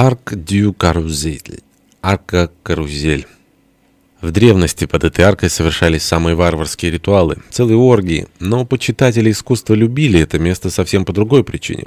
Арк дю карузель. Арка-карузель. В древности под этой аркой совершались самые варварские ритуалы, целые оргии, но почитатели искусства любили это место совсем по другой причине.